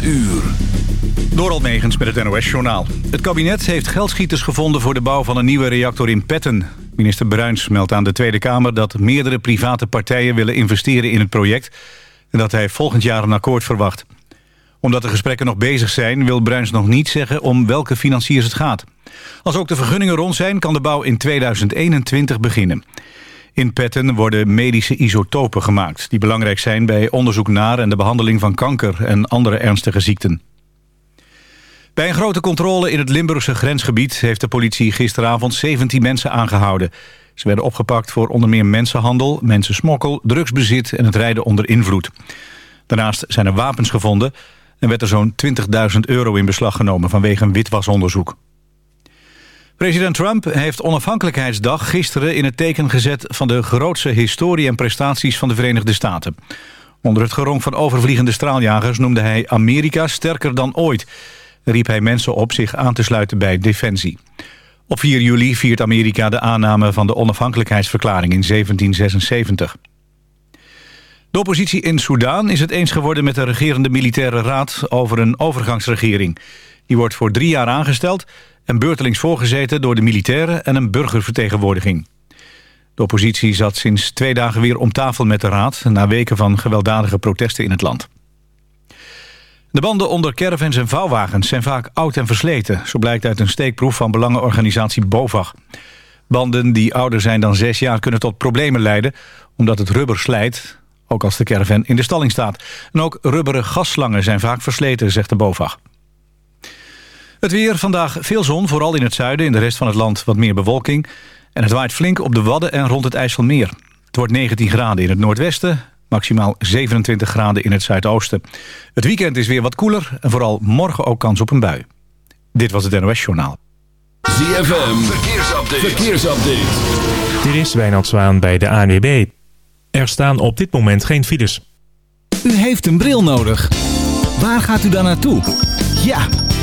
8 uur. Door met het NOS-journaal. Het kabinet heeft geldschieters gevonden voor de bouw van een nieuwe reactor in Petten. Minister Bruins meldt aan de Tweede Kamer dat meerdere private partijen willen investeren in het project... en dat hij volgend jaar een akkoord verwacht. Omdat de gesprekken nog bezig zijn, wil Bruins nog niet zeggen om welke financiers het gaat. Als ook de vergunningen rond zijn, kan de bouw in 2021 beginnen. In Petten worden medische isotopen gemaakt... die belangrijk zijn bij onderzoek naar en de behandeling van kanker... en andere ernstige ziekten. Bij een grote controle in het Limburgse grensgebied... heeft de politie gisteravond 17 mensen aangehouden. Ze werden opgepakt voor onder meer mensenhandel, mensensmokkel... drugsbezit en het rijden onder invloed. Daarnaast zijn er wapens gevonden... en werd er zo'n 20.000 euro in beslag genomen vanwege een witwasonderzoek. President Trump heeft onafhankelijkheidsdag gisteren in het teken gezet... van de grootste historie en prestaties van de Verenigde Staten. Onder het geronk van overvliegende straaljagers noemde hij Amerika sterker dan ooit. riep hij mensen op zich aan te sluiten bij Defensie. Op 4 juli viert Amerika de aanname van de onafhankelijkheidsverklaring in 1776. De oppositie in Soedan is het eens geworden met de regerende militaire raad over een overgangsregering. Die wordt voor drie jaar aangesteld en beurtelings voorgezeten door de militairen en een burgervertegenwoordiging. De oppositie zat sinds twee dagen weer om tafel met de raad... na weken van gewelddadige protesten in het land. De banden onder caravans en vouwwagens zijn vaak oud en versleten. Zo blijkt uit een steekproef van belangenorganisatie BOVAG. Banden die ouder zijn dan zes jaar kunnen tot problemen leiden... omdat het rubber slijt, ook als de caravan in de stalling staat. En ook rubberen gasslangen zijn vaak versleten, zegt de BOVAG. Het weer, vandaag veel zon, vooral in het zuiden. In de rest van het land wat meer bewolking. En het waait flink op de Wadden en rond het IJsselmeer. Het wordt 19 graden in het noordwesten, maximaal 27 graden in het zuidoosten. Het weekend is weer wat koeler en vooral morgen ook kans op een bui. Dit was het NOS Journaal. ZFM, verkeersupdate. verkeersupdate. Dit is Wijnald Zwaan bij de ANWB. Er staan op dit moment geen files. U heeft een bril nodig. Waar gaat u dan naartoe? Ja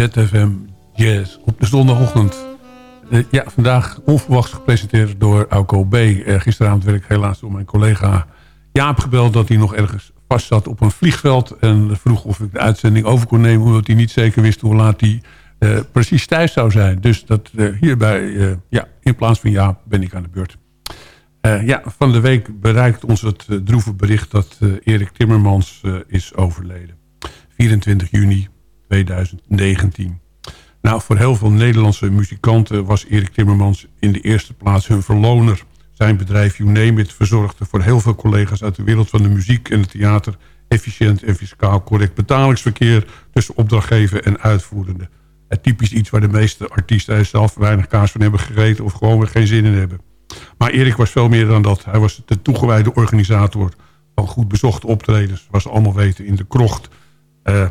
ZFM Jazz op de zondagochtend. Uh, ja, vandaag onverwachts gepresenteerd door Auko B. Uh, gisteravond werd ik helaas door mijn collega Jaap gebeld... dat hij nog ergens vast zat op een vliegveld... en vroeg of ik de uitzending over kon nemen... omdat hij niet zeker wist hoe laat hij precies thuis zou zijn. Dus dat hierbij, ja, in plaats van Jaap ben ik aan de beurt. ja, van de week bereikt ons het droeve bericht dat Erik Timmermans is overleden. 24 juni 2019. Nou, voor heel veel Nederlandse muzikanten was Erik Timmermans in de eerste plaats hun verloner. Zijn bedrijf You Name It verzorgde voor heel veel collega's uit de wereld van de muziek en het theater efficiënt en fiscaal correct betalingsverkeer tussen opdrachtgever en uitvoerende. Het typisch iets waar de meeste artiesten zelf weinig kaas van hebben gegeten of gewoon weer geen zin in hebben. Maar Erik was veel meer dan dat. Hij was de toegewijde organisator van goed bezochte optredens, we allemaal weten, in de krocht, uh,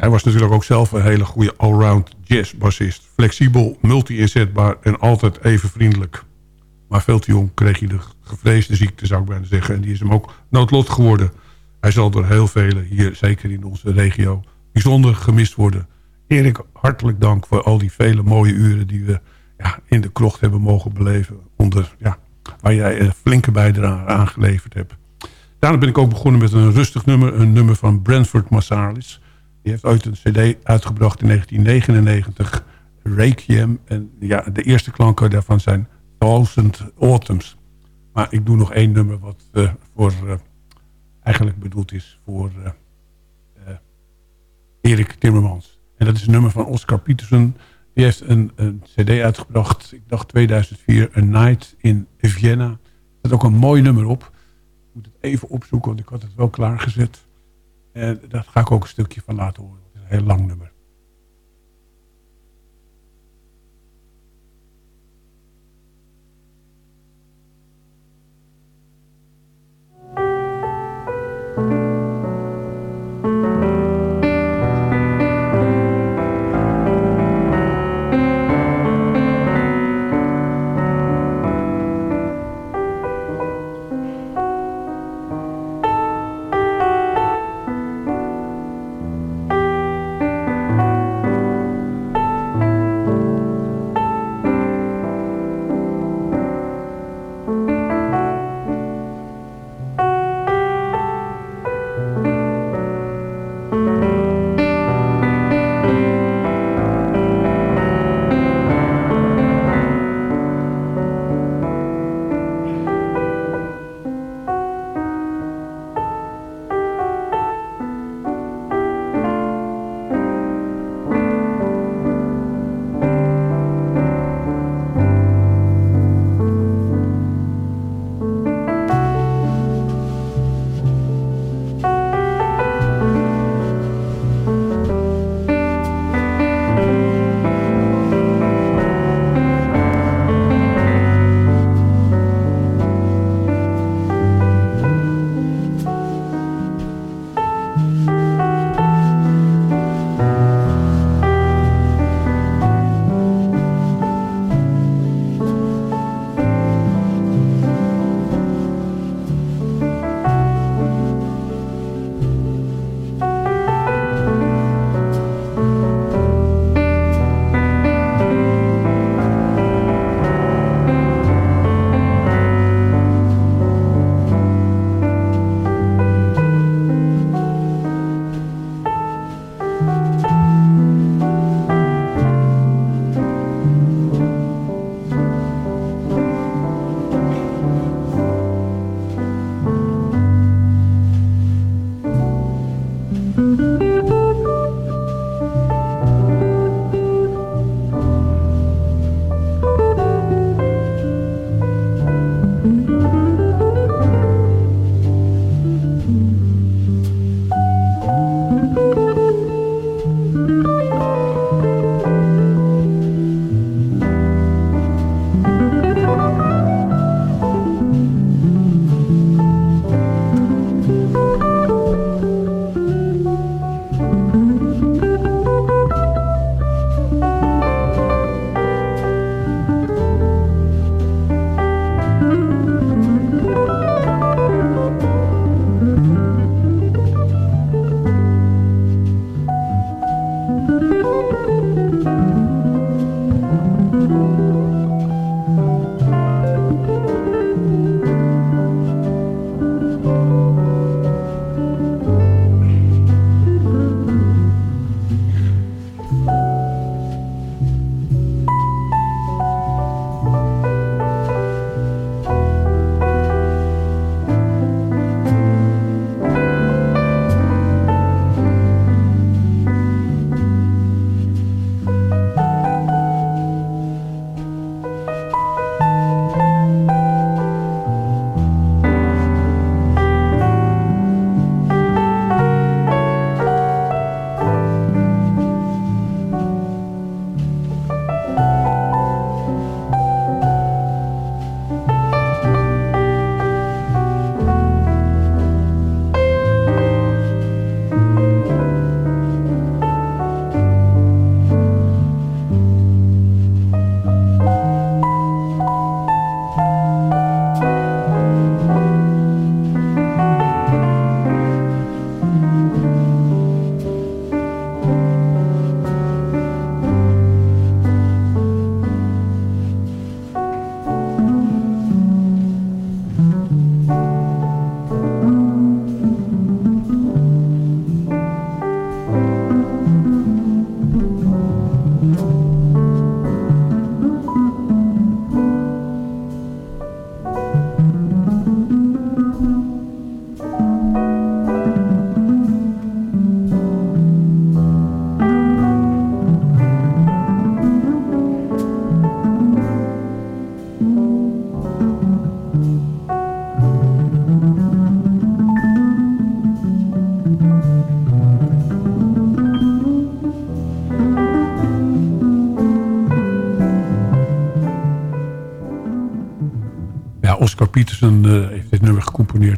hij was natuurlijk ook zelf een hele goede allround jazzbassist. Flexibel, multi-inzetbaar en altijd even vriendelijk. Maar veel te jong kreeg hij de gevreesde ziekte, zou ik bijna zeggen. En die is hem ook noodlot geworden. Hij zal door heel velen hier, zeker in onze regio, bijzonder gemist worden. Erik, hartelijk dank voor al die vele mooie uren die we ja, in de krocht hebben mogen beleven. Onder, ja, waar jij een flinke bijdrage aangeleverd hebt. Daarna ben ik ook begonnen met een rustig nummer. Een nummer van Brentford Marsalis. Die heeft ooit een cd uitgebracht in 1999. Requiem. En ja, de eerste klanken daarvan zijn Thousand Autumns. Maar ik doe nog één nummer wat uh, voor, uh, eigenlijk bedoeld is voor uh, Erik Timmermans. En dat is een nummer van Oscar Peterson. Die heeft een, een cd uitgebracht, ik dacht 2004, A Night in Vienna. Er staat ook een mooi nummer op moet het even opzoeken, want ik had het wel klaargezet. En daar ga ik ook een stukje van laten horen. Is een heel lang nummer.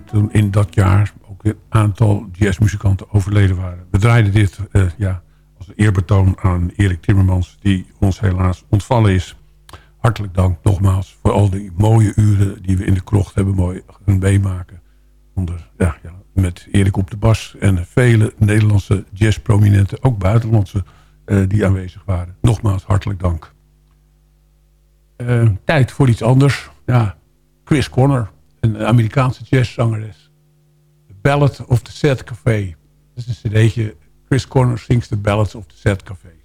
Toen in dat jaar ook een aantal jazzmuzikanten overleden waren. We draaiden dit uh, ja, als eerbetoon aan Erik Timmermans die ons helaas ontvallen is. Hartelijk dank nogmaals voor al die mooie uren die we in de krocht hebben mooi meemaken. Onder, ja, met Erik op de bas en vele Nederlandse jazzprominenten, ook buitenlandse, uh, die aanwezig waren. Nogmaals hartelijk dank. Uh, tijd voor iets anders. Ja, Chris Conner, een Amerikaanse jazzzangeres. The Ballad of the Sad Café. Dat is een cd'tje. Chris Conner sings The Ballads of the Sad Café.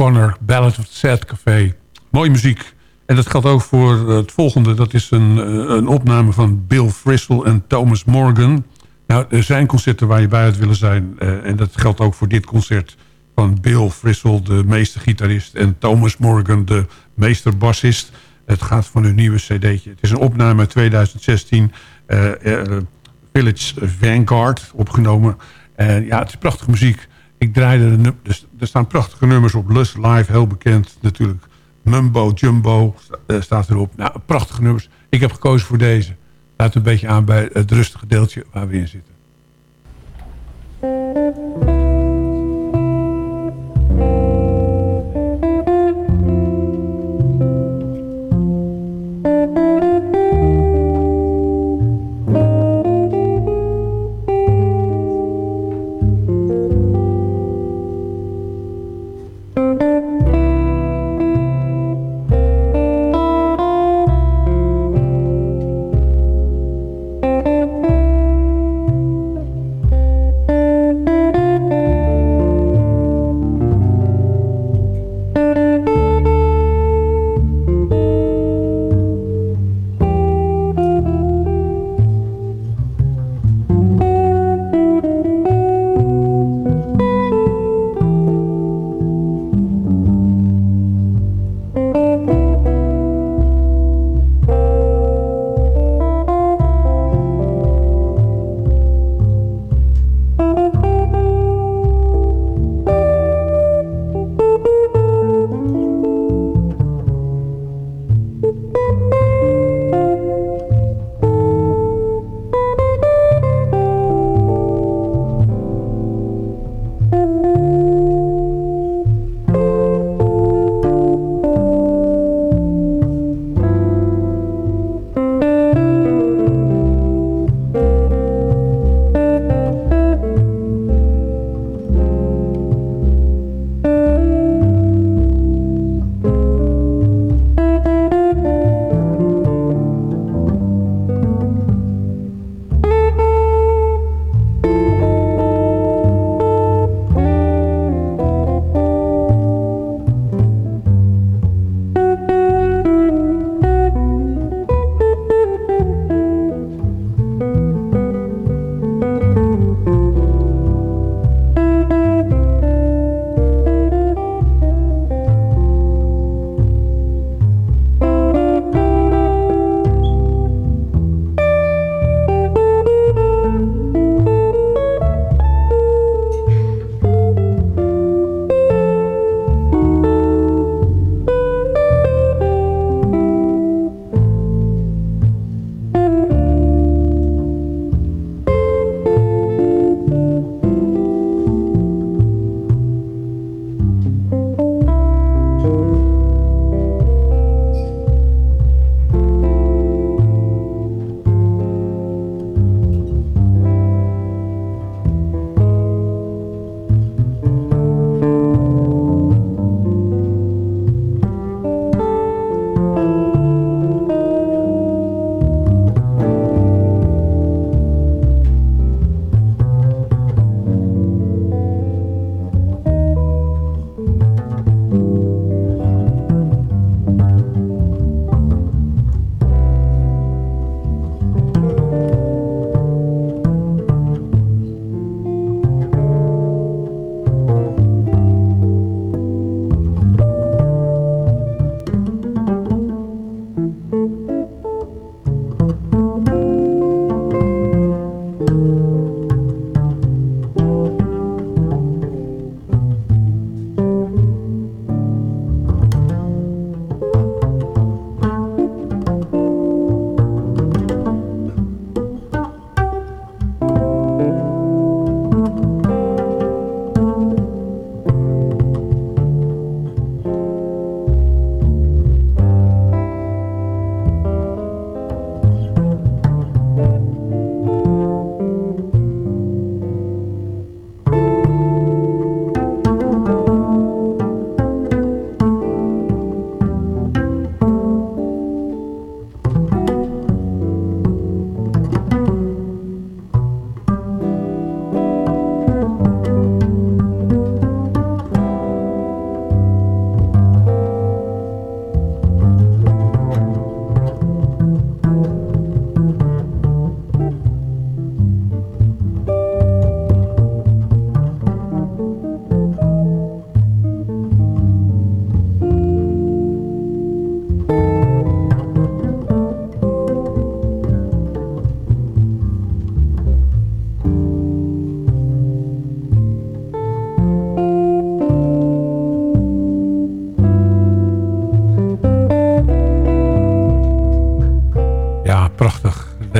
Connor, Ballad of the Sad Café. Mooie muziek. En dat geldt ook voor het volgende. Dat is een, eh, een opname van Bill Frisell en Thomas Morgan. Nou, er zijn concerten waar je bij uit willen zijn. eh, en dat geldt ook voor dit concert van Bill Frisell, de meestergitarist... en Thomas Morgan, de meesterbassist. Het gaat van hun nieuwe cd'tje. Het is een opname uit 2016. eh, eh, Village Vanguard opgenomen. En ja, het is prachtige muziek. Ik draaide de dus er staan prachtige nummers op. Lust Live, heel bekend natuurlijk. Mumbo Jumbo eh, staat erop. Nou, prachtige nummers. Ik heb gekozen voor deze. Sluit een beetje aan bij het rustige deeltje waar we in zitten.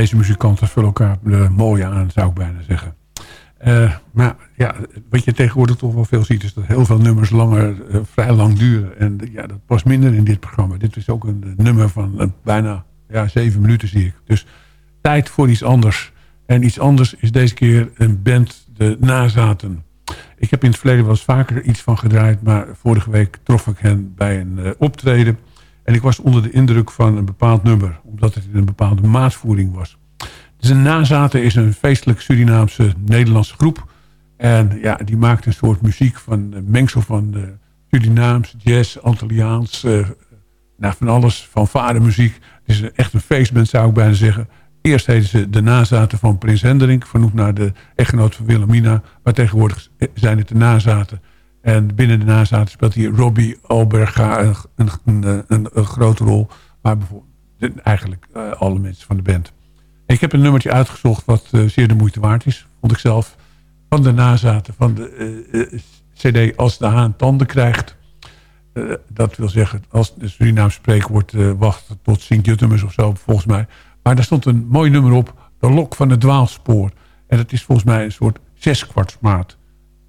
Deze muzikanten vullen elkaar uh, mooi aan, zou ik bijna zeggen. Uh, maar ja, wat je tegenwoordig toch wel veel ziet... is dat heel veel nummers langer, uh, vrij lang duren. En ja, dat past minder in dit programma. Dit is ook een nummer van bijna ja, zeven minuten, zie ik. Dus tijd voor iets anders. En iets anders is deze keer een band, de Nazaten. Ik heb in het verleden wel eens vaker iets van gedraaid... maar vorige week trof ik hen bij een optreden... En ik was onder de indruk van een bepaald nummer. Omdat het in een bepaalde maatvoering was. Dus de Nazaten is een feestelijk Surinaamse Nederlandse groep. En ja, die maakt een soort muziek van een mengsel van uh, Surinaams, jazz, Antilliaans. Uh, van alles, van vadermuziek. Het is echt een feestband zou ik bijna zeggen. Eerst heten ze de nazaten van Prins Hendrik. Vernoemd naar de echtgenoot van Wilhelmina. Maar tegenwoordig zijn het de nazaten en binnen de nazaten speelt hier Robbie Alberga een, een, een, grote rol. Maar bijvoorbeeld eigenlijk uh, alle mensen van de band. Ik heb een nummertje uitgezocht wat uh, zeer de moeite waard is. Vond ik zelf. Van de nazaten van de uh, cd Als de haan tanden krijgt. dat wil zeggen, als de Surinaam spreekwoord wacht tot Sint-Juttemus of zo, volgens mij. Maar daar stond een mooi nummer op. De lok van het dwaalspoor. En dat is volgens mij een soort zeskwartsmaat.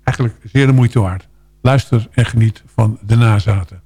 Eigenlijk zeer de moeite waard. Luister en geniet van de nazaten.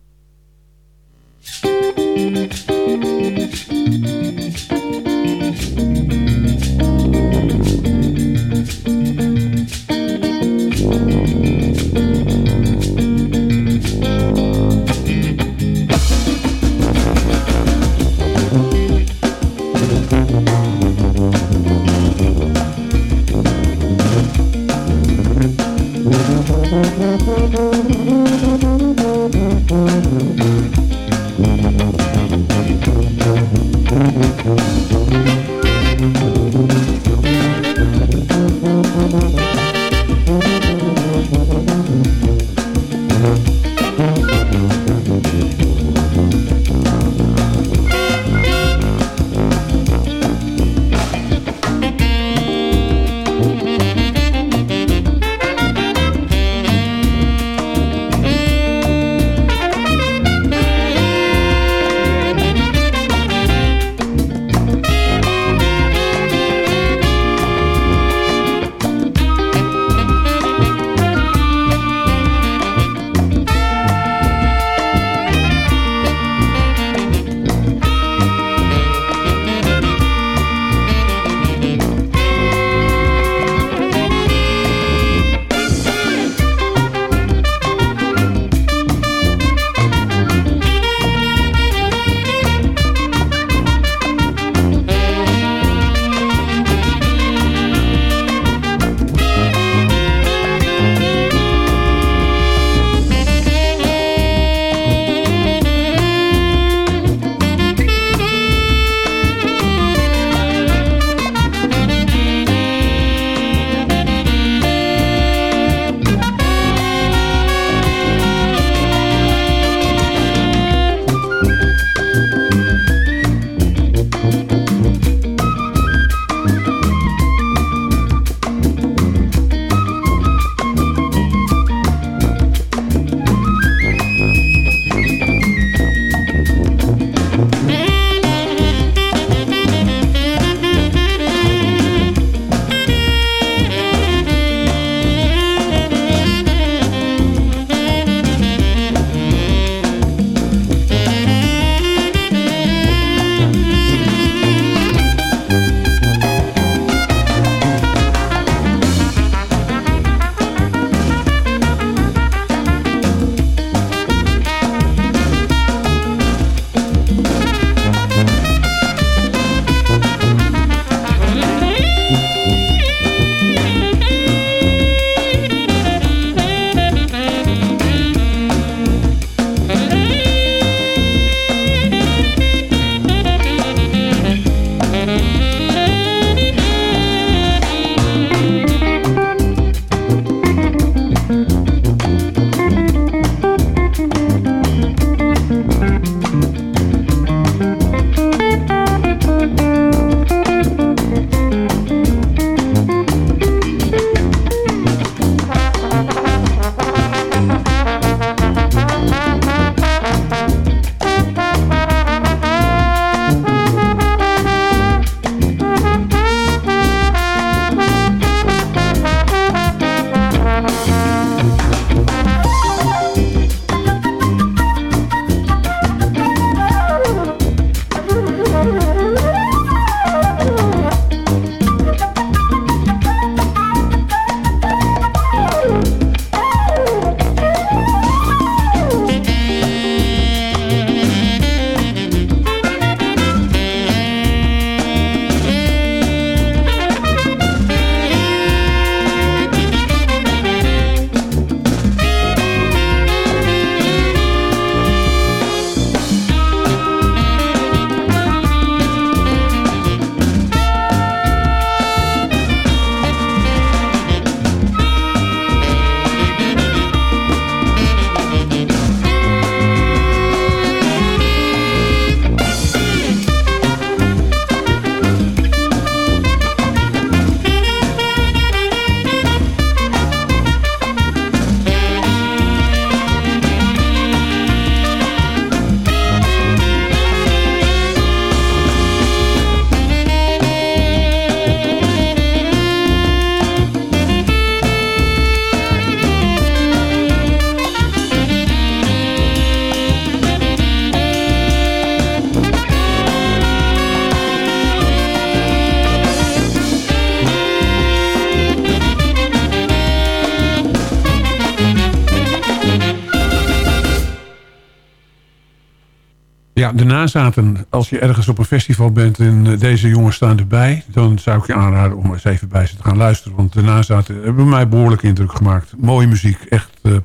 Nazaten. Als je ergens op een festival bent en eh, deze jongens staan erbij... dan zou ik je aanraden om eens even bij ze te gaan luisteren. Want de nazaten hebben mij behoorlijk indruk gemaakt. Mooie muziek, echt eh,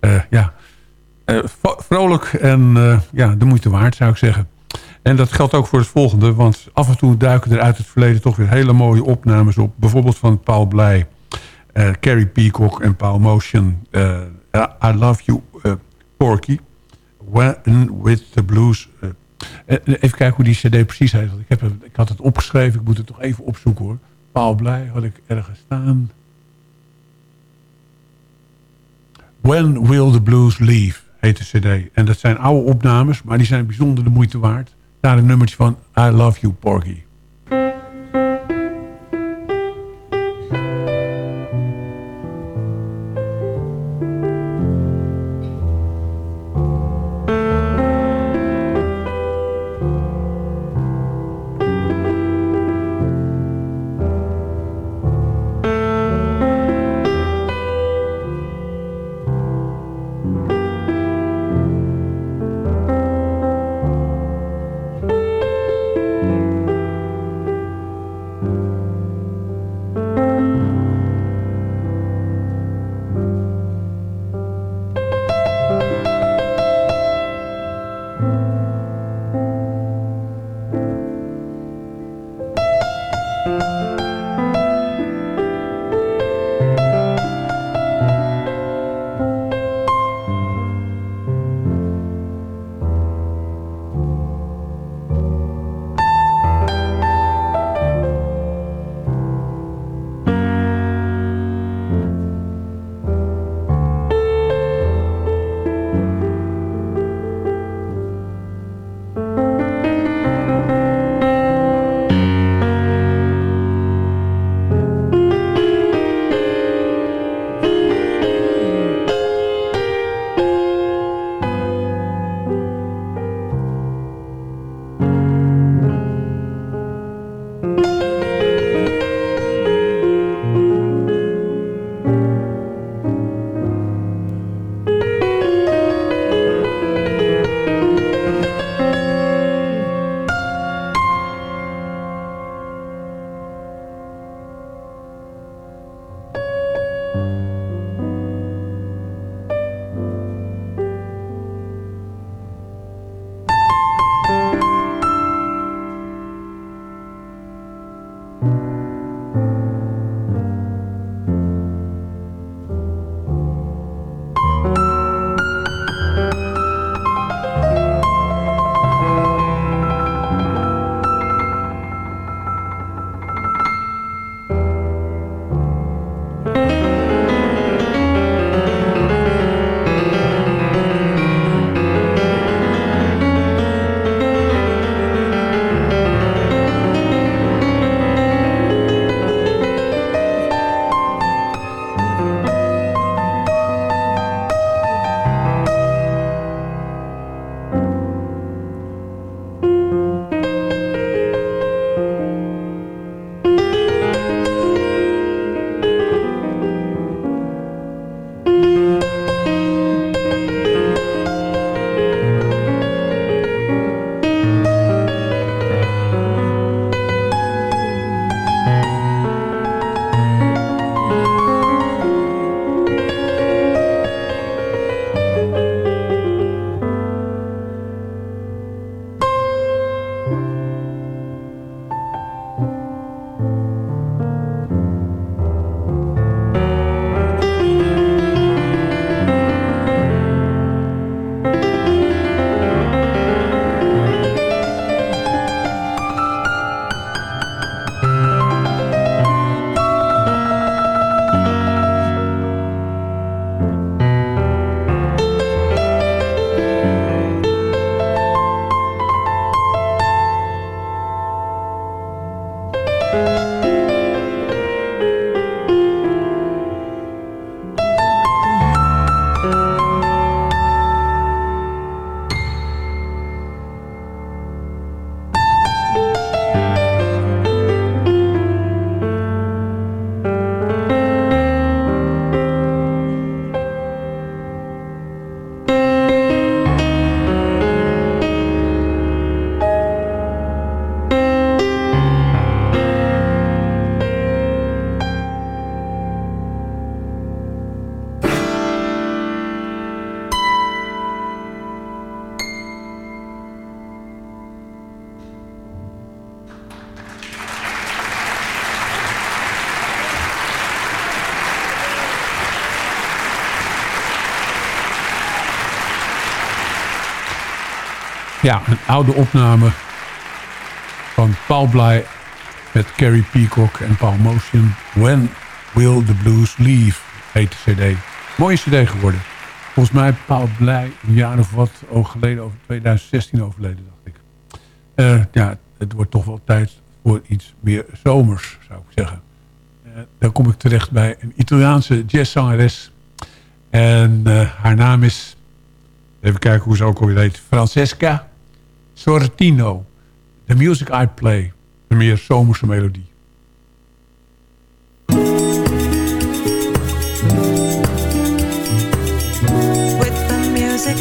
eh, ja, vrolijk en ja, de moeite waard zou ik zeggen. En dat geldt ook voor het volgende. Want af en toe duiken er uit het verleden toch weer hele mooie opnames op. Bijvoorbeeld van Paul Blij, Carrie Peacock en Paul Motion. I Love You, Porky. When with the Blues. Eh. Eh, even kijken hoe die cd precies heet. Ik, heb, ik had het opgeschreven. Ik moet het toch even opzoeken hoor. Paul Blij had ik ergens staan. When Will the Blues Leave heet de cd. En dat zijn oude opnames, maar die zijn bijzonder de moeite waard. Daar een nummertje van I Love You Porky. Ja, een oude opname van Paul Bly met Carrie Peacock en Paul Motion. When Will the Blues Leave heet de cd. Mooie cd geworden. Volgens mij Paul Bly een jaar of wat geleden, over 2016 overleden dacht ik. Eh, ja, het wordt toch wel tijd voor iets meer zomers zou ik zeggen. Eh, dan kom ik terecht bij een Italiaanse jazzzangeres. En eh, haar naam is, even kijken hoe ze ook alweer heet, Francesca Sorrentino. The Music I Play. de meer zomerse melodie. With the music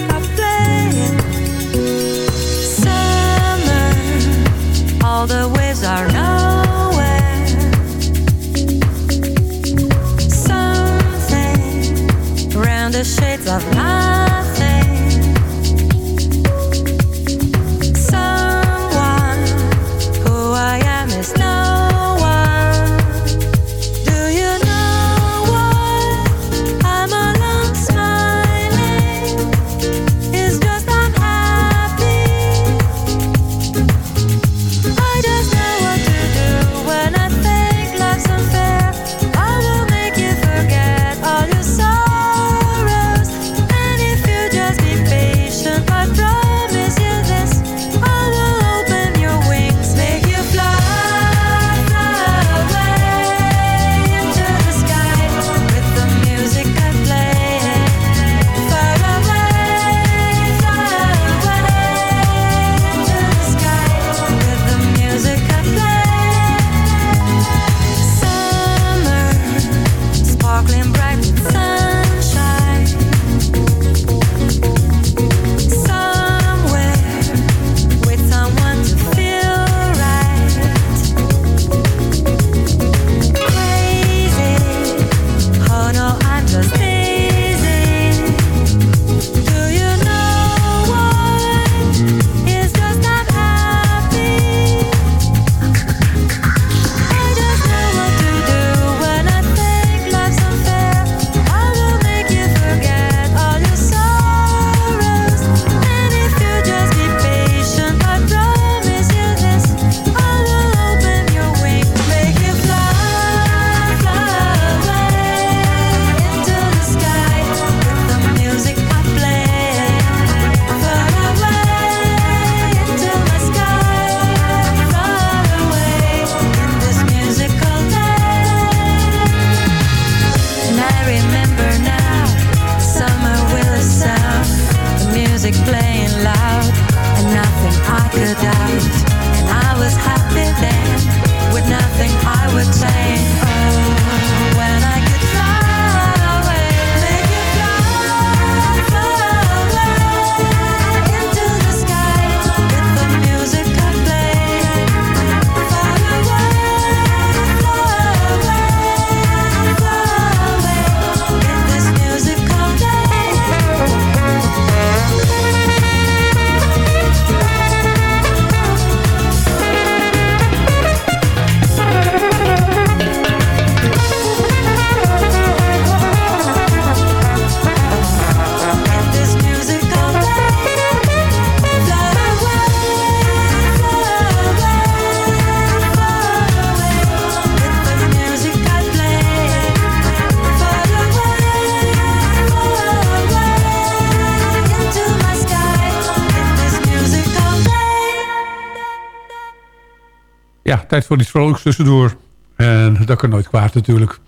tijd voor iets vrolijks tussendoor. En dat kan nooit kwaad natuurlijk.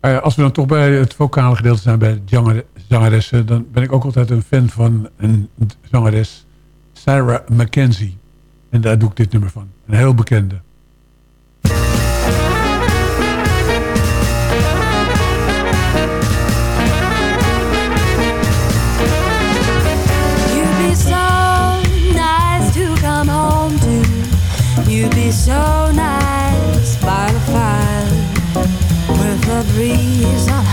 Eh, als we dan toch bij het vocale gedeelte zijn bij zangeressen... dan ben ik ook altijd een fan van een zangeres, Sarah McKenzie. En daar doe ik dit nummer van. Een heel bekende. trees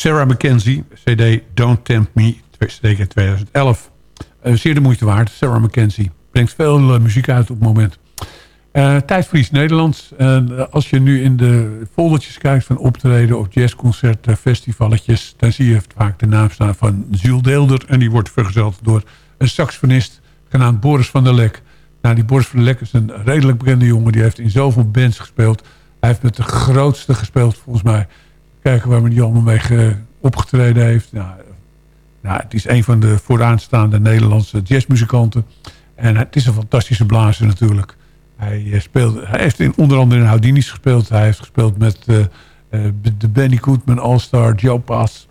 Sarah McKenzie, CD Don't Tempt Me, CD 2011. Eh, zeer de moeite waard. Sarah McKenzie brengt veel eh, muziek uit op het moment. Eh, tijd Nederlands. Als je nu in de foldertjes kijkt van optreden of jazzconcerten, festivalletjes... dan zie je vaak de naam staan van Jules Deelder. En die wordt vergezeld door een saxofonist genaamd Boris van der Lek. Nou, die Boris van der Lek is een redelijk bekende jongen. Die heeft in zoveel bands gespeeld. Hij heeft met de grootste gespeeld volgens mij. Kijken waar men die allemaal mee ge- opgetreden heeft. Nou, nou, het is een van de vooraanstaande Nederlandse jazzmuzikanten. En het is een fantastische blazer natuurlijk. Hij, eh, speelde, hij heeft in, onder andere in Houdini's gespeeld. Hij heeft gespeeld met eh, eh, de Benny Goodman All-Star, Joe Pass...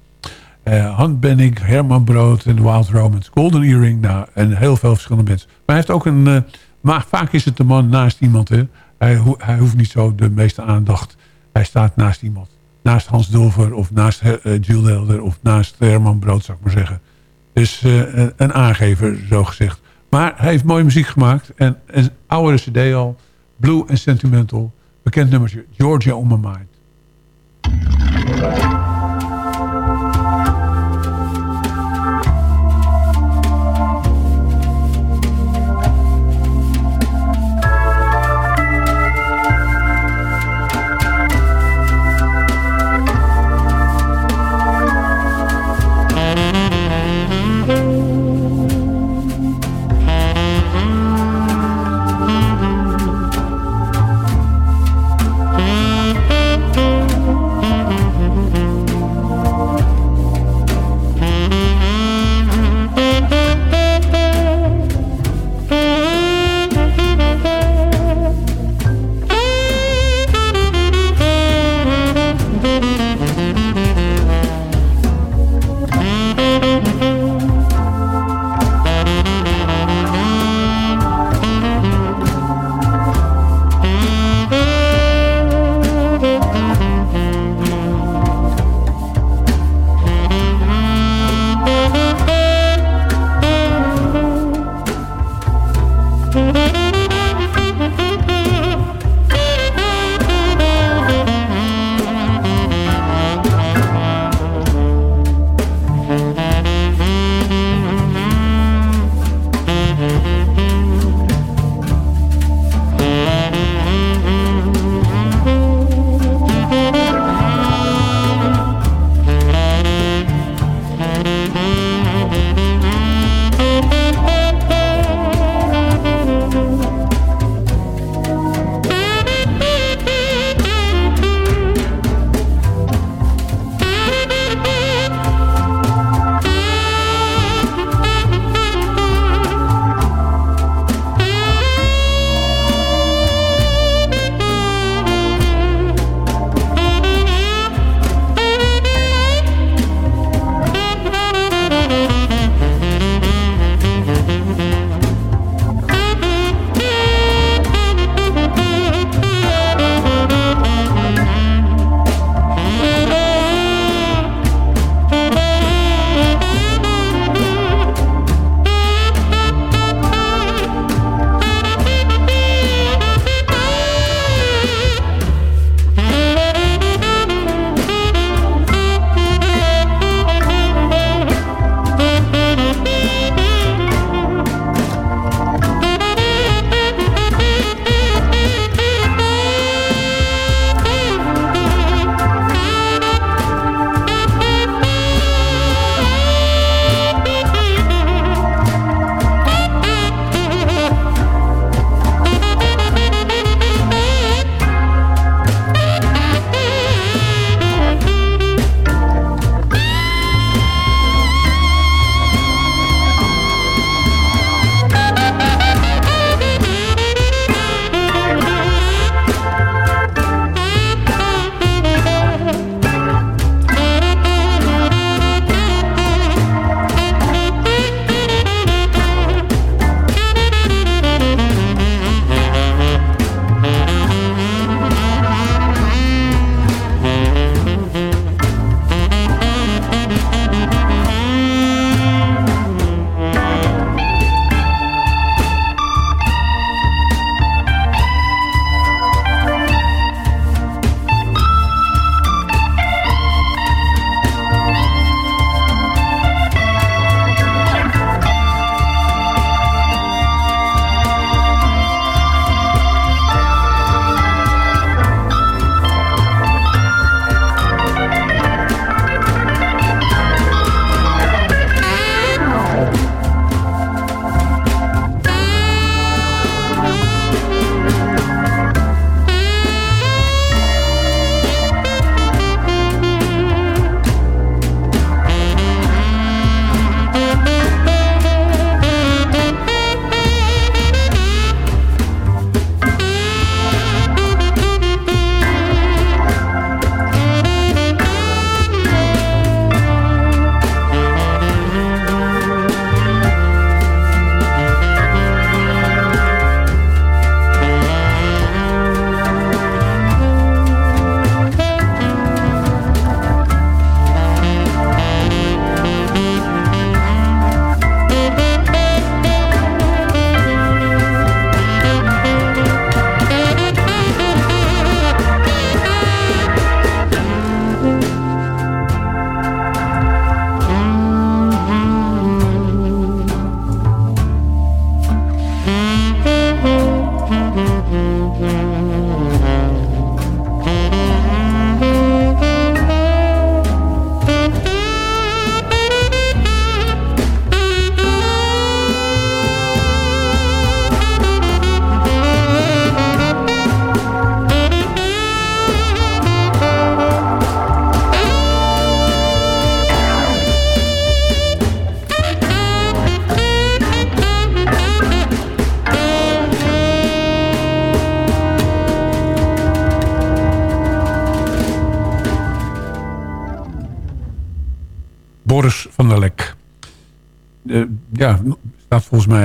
Hunt Benning, Herman Brood en Wild Romance, Golden Earring. Nou, en heel veel verschillende bands. Maar hij heeft ook een... maar vaak is het de man naast iemand. Hè. Hij, hij hoeft niet zo de meeste aandacht. Hij staat naast iemand. Naast Hans Dulver of naast Jules Helder of naast Herman Brood, zou ik maar zeggen. Dus eh, een- aangever, zo gezegd. Maar hij heeft mooie muziek gemaakt. En een oudere cd al. Blue and Sentimental. Bekend nummertje. Georgia on my mind.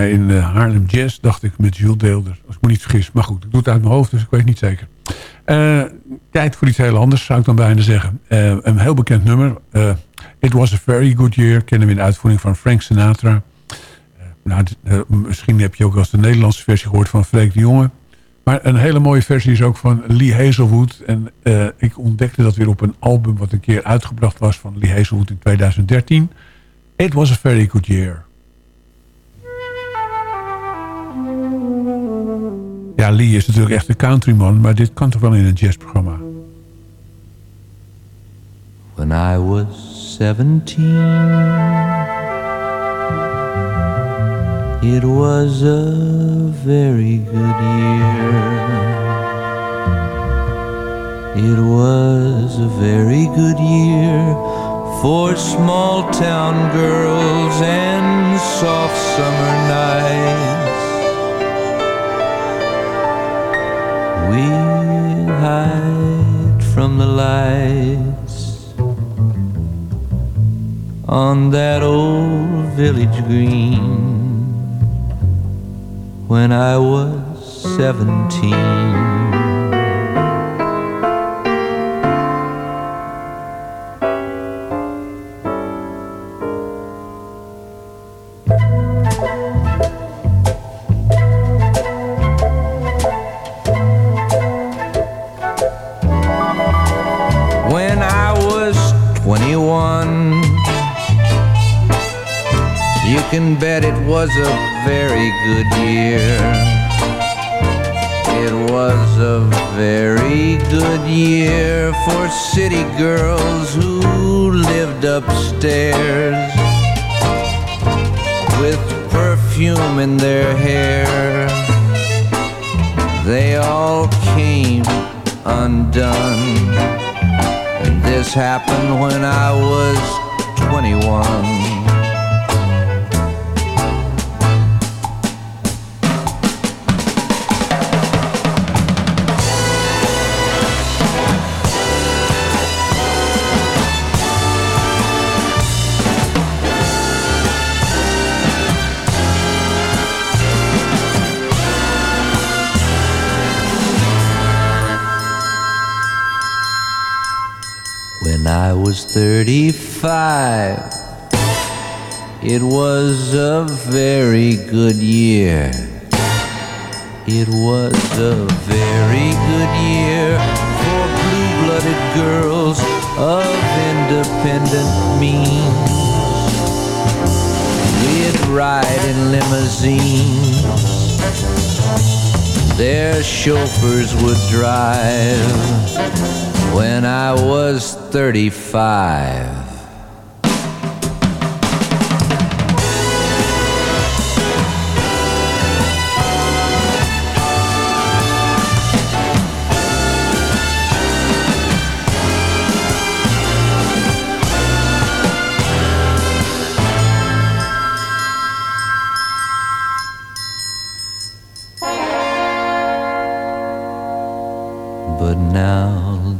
In Haarlem Jazz, dacht ik, met Jules Deelder. Als ik me niet vergis. Maar goed, ik doe het uit mijn hoofd, dus ik weet niet zeker. Eh, tijd voor iets heel anders, zou ik dan bijna zeggen. Eh, een heel bekend nummer. Eh, It Was a Very Good Year. Kennen we in de uitvoering van Frank Sinatra. Nou, misschien heb je ook wel eens de Nederlandse versie gehoord van Freek de Jonge. Maar een hele mooie versie is ook van Lee Hazelwood. En ik ontdekte dat weer op een album wat een keer uitgebracht was van Lee Hazelwood in 2013. It Was a Very Good Year. Ja, Lee is natuurlijk echt een countryman, maar dit kan toch wel in een jazzprogramma. When I was seventeen, it was a very good year. It was a very good year for small town girls and soft summer nights. Village green when I was seventeen. Independent means. We'd ride in limousines, their chauffeurs would drive when I was 35.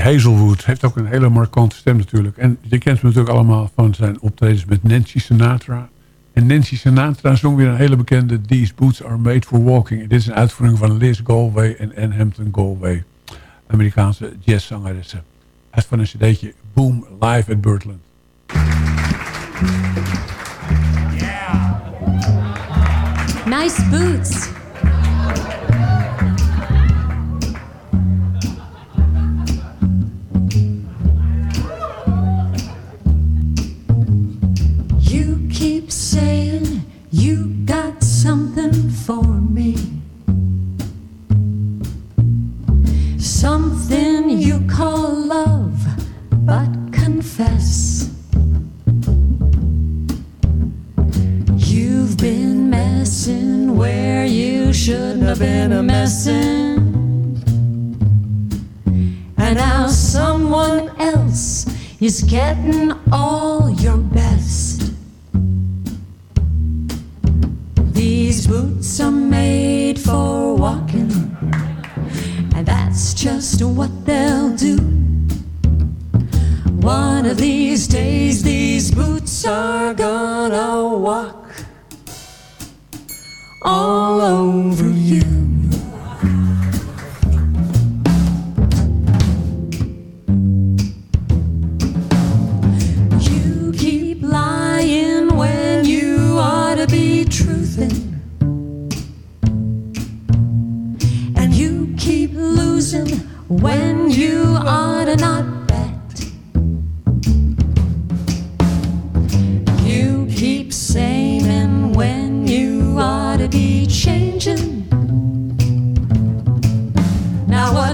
Hazelwood heeft ook een hele markante stem natuurlijk. En je kent hem natuurlijk allemaal van zijn optredens met Nancy Sinatra. En Nancy Sinatra zong weer een hele bekende These Boots Are Made For Walking. En dit is een uitvoering van Liz Galway en Ann Hampton Galway. Amerikaanse jazzzangeressen. Uit van een cd'tje Boom Live at Birdland. Nice boots.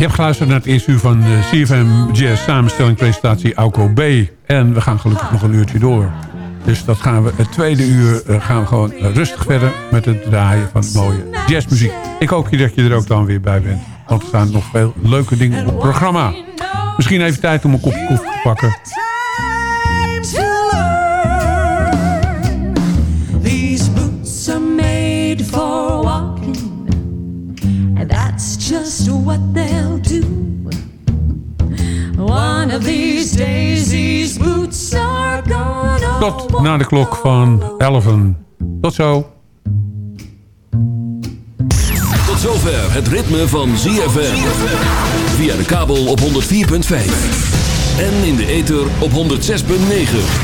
Je hebt geluisterd naar het eerste uur van de CFM Jazz samenstelling presentatie Auko B. En we gaan gelukkig nog een uurtje door. Dus dat gaan we, het tweede uur eh, gaan we gewoon rustig verder met het draaien van mooie jazzmuziek. Ik hoop dat je er ook dan weer bij bent. Want er staan nog veel leuke dingen op het programma. Misschien even tijd om een kopje koffie te pakken. These boots are gonna. Tot na de klok van 11. Tot zo. Tot zover het ritme van ZFM. Via de kabel op 104.5. En in de ether op 106.9.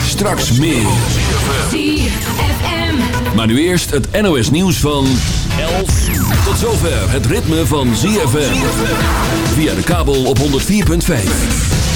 Straks meer. Maar nu eerst het NOS nieuws van 11. Tot zover het ritme van ZFM. Via de kabel op 104.5.